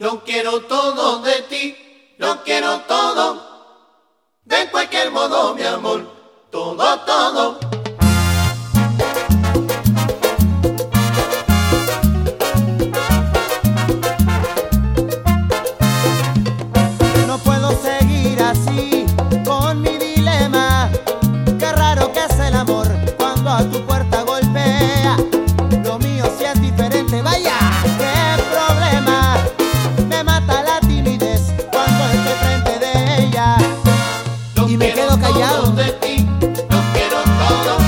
Lo quiero todo de ti, lo quiero todo. De cualquier modo, mi amor, todo, todo. callado. De ti, lo quiero todo.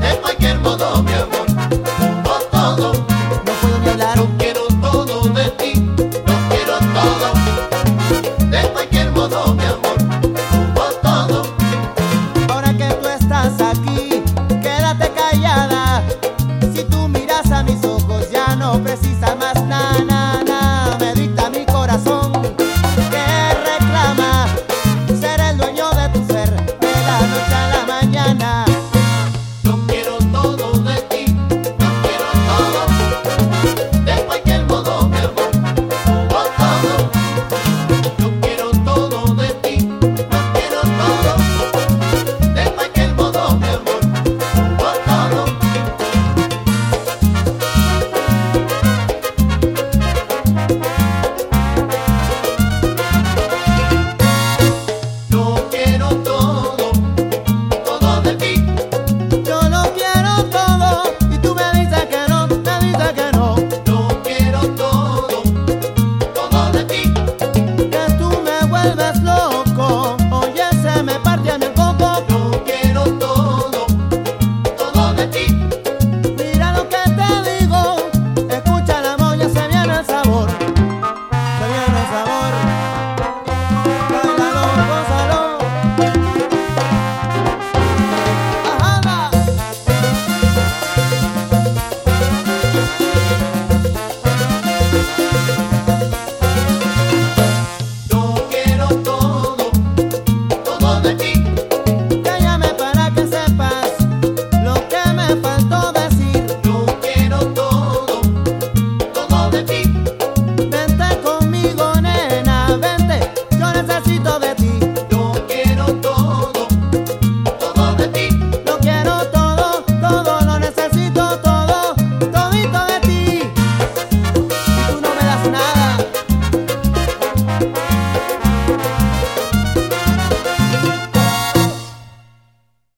De cualquier modo, mi amor, o todo. No puedo ni hablar. alma slow.